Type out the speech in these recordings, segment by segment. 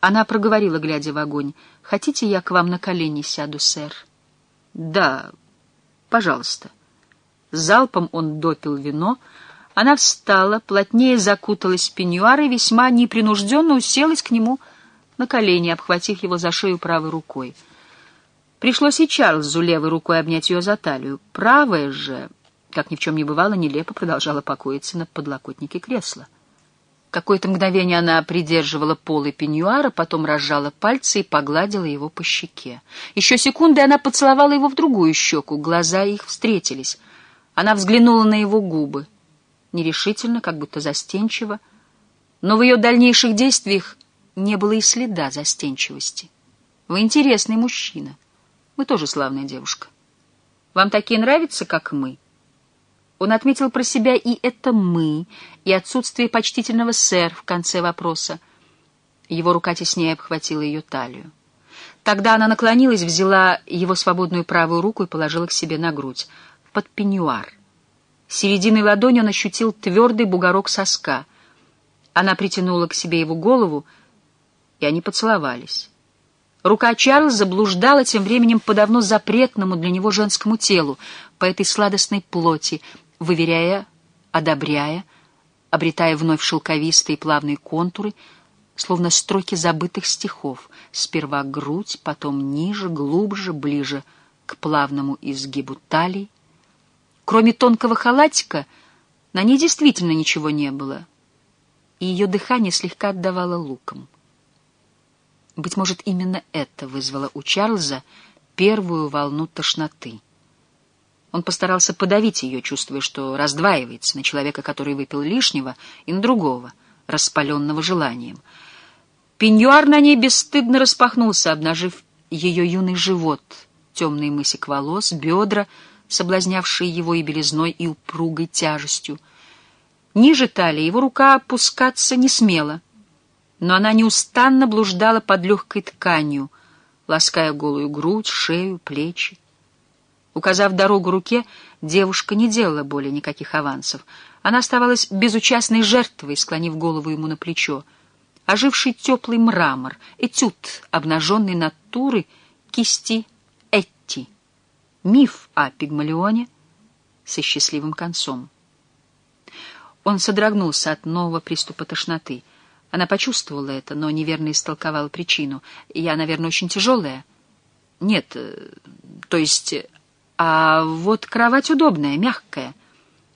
Она проговорила, глядя в огонь. «Хотите, я к вам на колени сяду, сэр?» «Да, пожалуйста». Залпом он допил вино. Она встала, плотнее закуталась в пеньюар и весьма непринужденно уселась к нему на колени, обхватив его за шею правой рукой. Пришлось и Чарльзу левой рукой обнять ее за талию. Правая же, как ни в чем не бывало, нелепо продолжала покоиться на подлокотнике кресла. Какое-то мгновение она придерживала полы пеньюара, потом разжала пальцы и погладила его по щеке. Еще секунды она поцеловала его в другую щеку, глаза их встретились. Она взглянула на его губы, нерешительно, как будто застенчиво, но в ее дальнейших действиях не было и следа застенчивости. Вы интересный мужчина. Вы тоже славная девушка. Вам такие нравятся, как мы?» Он отметил про себя и это «мы», и отсутствие почтительного «сэр» в конце вопроса. Его рука теснее обхватила ее талию. Тогда она наклонилась, взяла его свободную правую руку и положила к себе на грудь, под пеньюар. Серединой ладони он ощутил твердый бугорок соска. Она притянула к себе его голову, и они поцеловались. Рука Чарльза блуждала тем временем по давно запретному для него женскому телу, по этой сладостной плоти, выверяя, одобряя, обретая вновь шелковистые плавные контуры, словно строки забытых стихов. Сперва грудь, потом ниже, глубже, ближе к плавному изгибу талии. Кроме тонкого халатика, на ней действительно ничего не было, и ее дыхание слегка отдавало луком. Быть может, именно это вызвало у Чарльза первую волну тошноты — он постарался подавить ее, чувствуя, что раздваивается на человека, который выпил лишнего, и на другого, распаленного желанием. Пеньюар на ней бесстыдно распахнулся, обнажив ее юный живот, темный мысик волос, бедра, соблазнявшие его и белизной, и упругой тяжестью. Ниже талии его рука опускаться не смела, но она неустанно блуждала под легкой тканью, лаская голую грудь, шею, плечи. Указав дорогу руке, девушка не делала более никаких авансов. Она оставалась безучастной жертвой, склонив голову ему на плечо. Оживший теплый мрамор, этюд обнаженной натуры кисти Этти. Миф о Пигмалионе со счастливым концом. Он содрогнулся от нового приступа тошноты. Она почувствовала это, но неверно истолковала причину. «Я, наверное, очень тяжелая?» «Нет, э, то есть а вот кровать удобная, мягкая.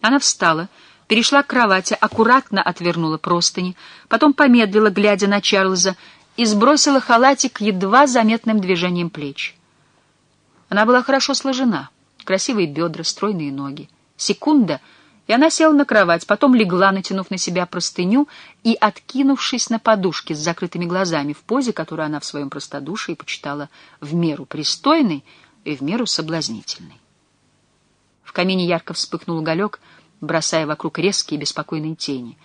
Она встала, перешла к кровати, аккуратно отвернула простыни, потом помедлила, глядя на Чарльза, и сбросила халатик едва заметным движением плеч. Она была хорошо сложена, красивые бедра, стройные ноги. Секунда, и она села на кровать, потом легла, натянув на себя простыню и откинувшись на подушке с закрытыми глазами в позе, которую она в своем простодушии почитала в меру пристойной, и в меру соблазнительной. В камине ярко вспыхнул уголек, бросая вокруг резкие беспокойные тени.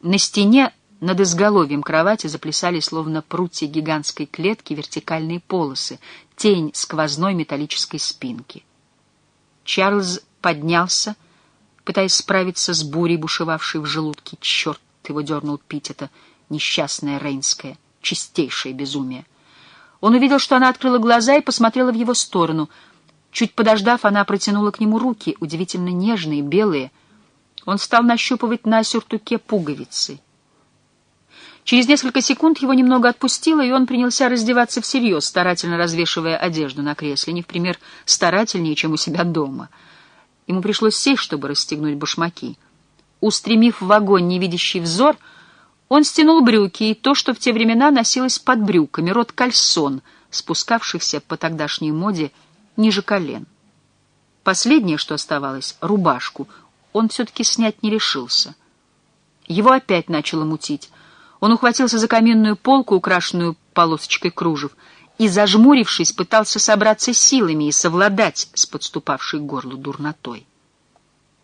На стене над изголовьем кровати заплясали, словно прутья гигантской клетки, вертикальные полосы, тень сквозной металлической спинки. Чарльз поднялся, пытаясь справиться с бурей, бушевавшей в желудке. Черт его дернул пить это несчастное рейнское, чистейшее безумие. Он увидел, что она открыла глаза и посмотрела в его сторону. Чуть подождав, она протянула к нему руки, удивительно нежные, белые. Он стал нащупывать на сюртуке пуговицы. Через несколько секунд его немного отпустило, и он принялся раздеваться всерьез, старательно развешивая одежду на кресле, не в пример старательнее, чем у себя дома. Ему пришлось сесть, чтобы расстегнуть башмаки. Устремив в огонь невидящий взор — он стянул брюки и то, что в те времена носилось под брюками, рот кальсон, спускавшихся по тогдашней моде ниже колен. Последнее, что оставалось, рубашку, он все-таки снять не решился. Его опять начало мутить. Он ухватился за каменную полку, украшенную полосочкой кружев, и, зажмурившись, пытался собраться силами и совладать с подступавшей к горлу дурнотой.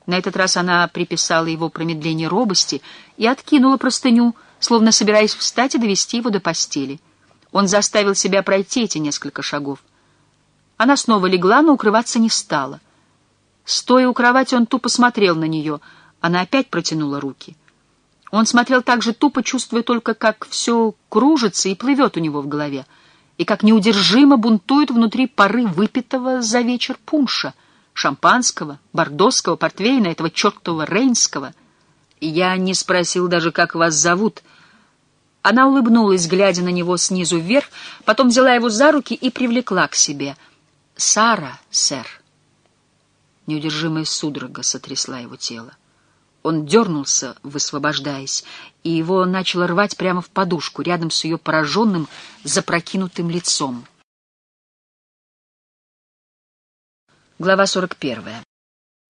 На этот раз она приписала его промедление робости и откинула простыню, словно собираясь встать и довести его до постели. Он заставил себя пройти эти несколько шагов. Она снова легла, но укрываться не стала. Стоя у кровати, он тупо смотрел на нее. Она опять протянула руки. Он смотрел так же тупо, чувствуя только, как все кружится и плывет у него в голове, и как неудержимо бунтует внутри пары выпитого за вечер пунша, шампанского, бордосского, портвейна, этого чертового рейнского. Я не спросил даже, как вас зовут. Она улыбнулась, глядя на него снизу вверх, потом взяла его за руки и привлекла к себе. «Сара, сэр». Неудержимая судорога сотрясла его тело. Он дернулся, высвобождаясь, и его начало рвать прямо в подушку, рядом с ее пораженным, запрокинутым лицом. Глава 41.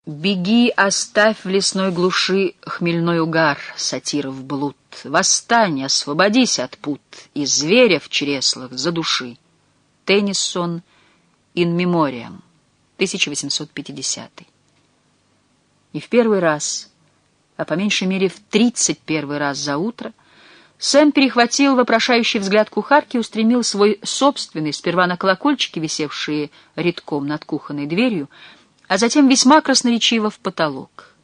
«Беги, оставь в лесной глуши хмельной угар, сатиров блуд. Восстань, освободись от пут, и зверя в чреслах задуши». Теннисон, «In Memoriam», 1850. И в первый раз а по меньшей мере в тридцать первый раз за утро, Сэм перехватил вопрошающий взгляд кухарки и устремил свой собственный, сперва на колокольчики, висевшие редком над кухонной дверью, а затем весьма красноречиво в потолок.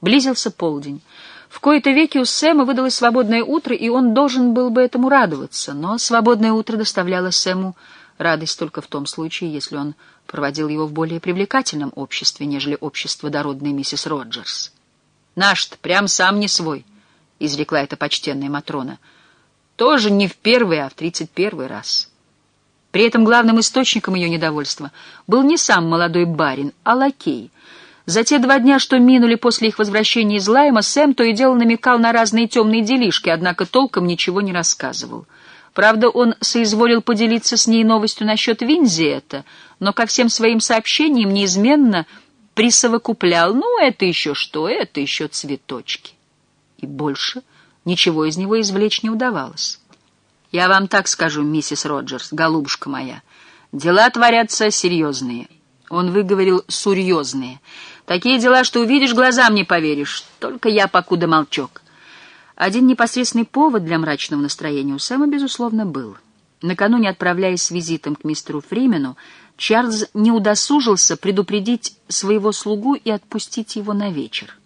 Близился полдень. В кои-то веки у Сэма выдалось свободное утро, и он должен был бы этому радоваться, но свободное утро доставляло Сэму радость только в том случае, если он проводил его в более привлекательном обществе, нежели общество дородной миссис Роджерс. Наш-то прям сам не свой, — изрекла эта почтенная Матрона. Тоже не в первый, а в тридцать первый раз. При этом главным источником ее недовольства был не сам молодой барин, а лакей. За те два дня, что минули после их возвращения из Лайма, Сэм то и дело намекал на разные темные делишки, однако толком ничего не рассказывал. Правда, он соизволил поделиться с ней новостью насчет Винзиэта, но ко всем своим сообщениям неизменно присовокуплял, ну, это еще что, это еще цветочки. И больше ничего из него извлечь не удавалось. Я вам так скажу, миссис Роджерс, голубушка моя, дела творятся серьезные. Он выговорил «сурьезные». Такие дела, что увидишь, глазам не поверишь. Только я покуда молчок. Один непосредственный повод для мрачного настроения у Сэма, безусловно, был. Накануне, отправляясь с визитом к мистеру Фримену, Чарльз не удосужился предупредить своего слугу и отпустить его на вечер.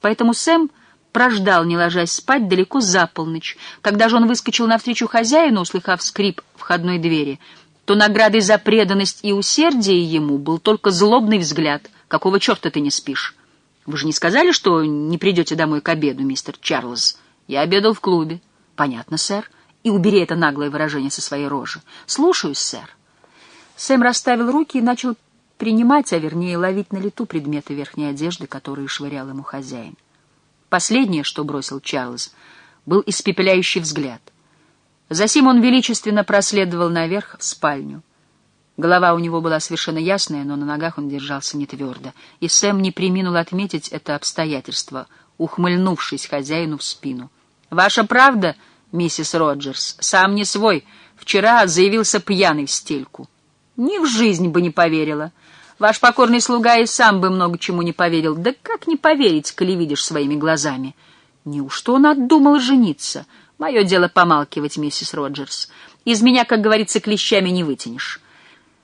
Поэтому Сэм прождал, не ложась спать, далеко за полночь. Когда же он выскочил навстречу хозяину, услыхав скрип входной двери, то наградой за преданность и усердие ему был только злобный взгляд. «Какого черта ты не спишь? Вы же не сказали, что не придете домой к обеду, мистер Чарльз? Я обедал в клубе». «Понятно, сэр. И убери это наглое выражение со своей рожи. Слушаюсь, сэр». Сэм расставил руки и начал принимать, а вернее ловить на лету предметы верхней одежды, которые швырял ему хозяин. Последнее, что бросил Чарльз, был испепеляющий взгляд. Засим он величественно проследовал наверх в спальню. Голова у него была совершенно ясная, но на ногах он держался не твердо, и Сэм не приминул отметить это обстоятельство, ухмыльнувшись хозяину в спину. «Ваша правда, миссис Роджерс, сам не свой, вчера заявился пьяный в стельку». Ни в жизнь бы не поверила. Ваш покорный слуга и сам бы много чему не поверил. Да как не поверить, коли видишь своими глазами? Неужто он отдумал жениться? Мое дело помалкивать, миссис Роджерс. Из меня, как говорится, клещами не вытянешь.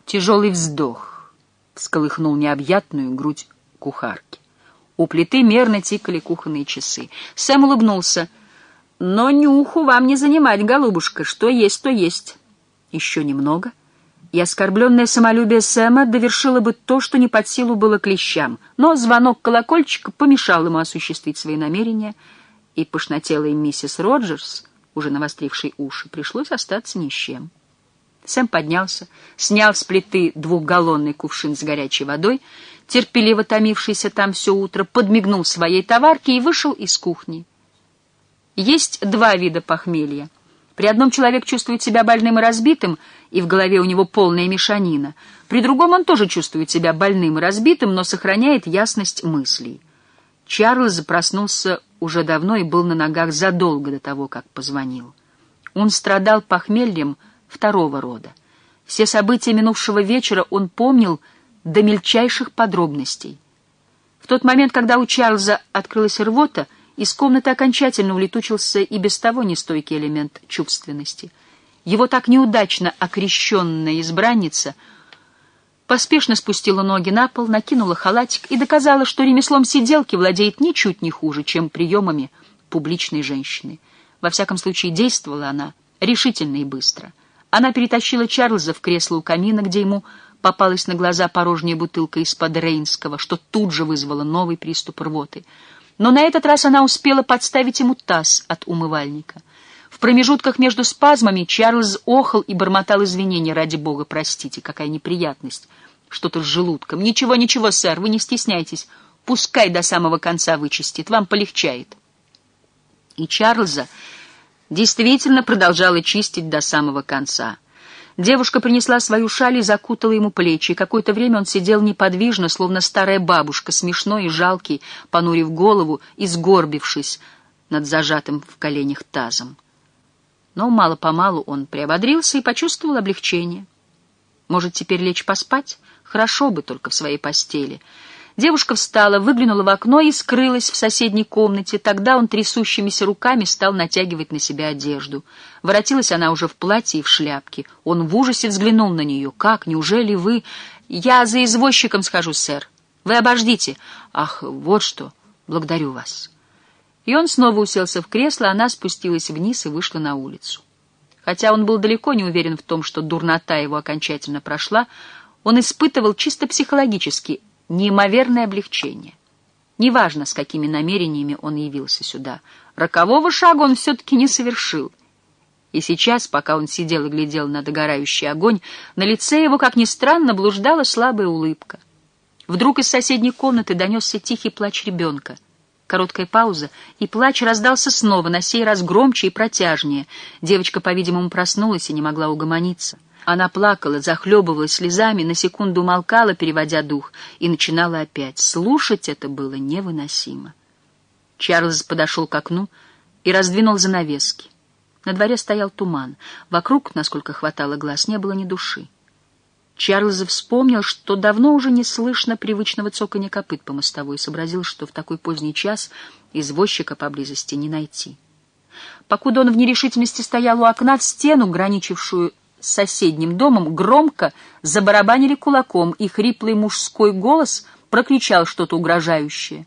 Тяжелый вздох всколыхнул необъятную грудь кухарки. У плиты мерно тикали кухонные часы. Сэм улыбнулся. «Но нюху вам не занимать, голубушка. Что есть, то есть. Еще немного» и оскорбленное самолюбие Сэма довершило бы то, что не под силу было клещам, но звонок колокольчика помешал ему осуществить свои намерения, и пышнотелой миссис Роджерс, уже навострившей уши, пришлось остаться ни с чем. Сэм поднялся, снял с плиты двухгаллонный кувшин с горячей водой, терпеливо томившийся там все утро, подмигнул своей товарке и вышел из кухни. Есть два вида похмелья — при одном человек чувствует себя больным и разбитым, и в голове у него полная мешанина. При другом он тоже чувствует себя больным и разбитым, но сохраняет ясность мыслей. Чарльз проснулся уже давно и был на ногах задолго до того, как позвонил. Он страдал похмельем второго рода. Все события минувшего вечера он помнил до мельчайших подробностей. В тот момент, когда у Чарльза открылась рвота, из комнаты окончательно улетучился и без того нестойкий элемент чувственности. Его так неудачно окрещенная избранница поспешно спустила ноги на пол, накинула халатик и доказала, что ремеслом сиделки владеет ничуть не хуже, чем приемами публичной женщины. Во всяком случае, действовала она решительно и быстро. Она перетащила Чарльза в кресло у камина, где ему попалась на глаза порожняя бутылка из-под Рейнского, что тут же вызвало новый приступ рвоты. Но на этот раз она успела подставить ему таз от умывальника. Промежутках между спазмами Чарльз охал и бормотал извинения. «Ради бога, простите, какая неприятность! Что-то с желудком. Ничего, ничего, сэр, вы не стесняйтесь. Пускай до самого конца вычистит, вам полегчает». И Чарльза действительно продолжала чистить до самого конца. Девушка принесла свою шаль и закутала ему плечи, и какое-то время он сидел неподвижно, словно старая бабушка, смешной и жалкий, понурив голову и сгорбившись над зажатым в коленях тазом. Но мало-помалу он приободрился и почувствовал облегчение. Может, теперь лечь поспать? Хорошо бы только в своей постели — Девушка встала, выглянула в окно и скрылась в соседней комнате. Тогда он трясущимися руками стал натягивать на себя одежду. Воротилась она уже в платье и в шляпке. Он в ужасе взглянул на нее. «Как? Неужели вы...» «Я за извозчиком схожу, сэр. Вы обождите». «Ах, вот что. Благодарю вас». И он снова уселся в кресло, она спустилась вниз и вышла на улицу. Хотя он был далеко не уверен в том, что дурнота его окончательно прошла, он испытывал чисто психологически неимоверное облегчение. Неважно, с какими намерениями он явился сюда. Рокового шага он все-таки не совершил. И сейчас, пока он сидел и глядел на догорающий огонь, на лице его, как ни странно, блуждала слабая улыбка. Вдруг из соседней комнаты донесся тихий плач ребенка. Короткая пауза, и плач раздался снова, на сей раз громче и протяжнее. Девочка, по-видимому, проснулась и не могла угомониться. Она плакала, захлебывалась слезами, на секунду умолкала, переводя дух, и начинала опять. Слушать это было невыносимо. Чарльз подошел к окну и раздвинул занавески. На дворе стоял туман. Вокруг, насколько хватало глаз, не было ни души. Чарльз вспомнил, что давно уже не слышно привычного цоканья копыт по мостовой, и сообразил, что в такой поздний час извозчика поблизости не найти. Покуда он в нерешительности стоял у окна, в стену, граничившую с соседним домом громко забарабанили кулаком, и хриплый мужской голос прокричал что-то угрожающее.